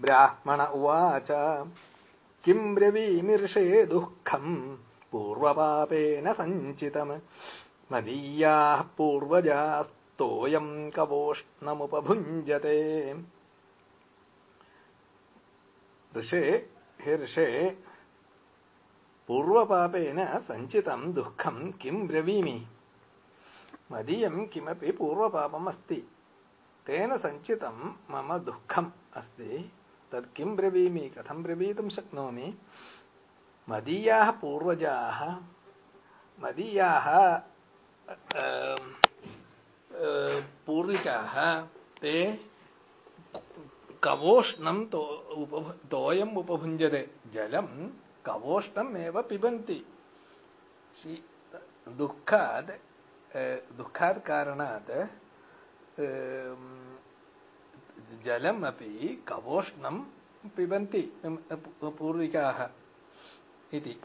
ब्राह्मण उवाच। किम् ब्रवीमिर्षे दुःखम् पूर्वपापेन सञ्चितम्। मदीयाः पूर्वजास्तोऽयम् कवोष्णमुपभुञ्जते। ऋषे ऋषे पूर्वपापेन सञ्चितम् दुःखम् किम् ब्रवीमि? मदीयम् किमपि पूर्वपापम् अस्ति तेन सञ्चितम् मम दुःखम् अस्ति तत् किम् ब्रवीमि? कथम् ब्रवीतुम् शक्नोमि? मदीयाः पूर्वजाः, मदीयाः पूर्विकाः, ते कवोष्णं तो उपभ, तोयम् उपभुञ्जते। जलं कवोष्णम् एव पिबन्ति दुःखात् दुःखात् कारणात् जलम् कवोष्णं पिबन्ति पूर्विकाः इति।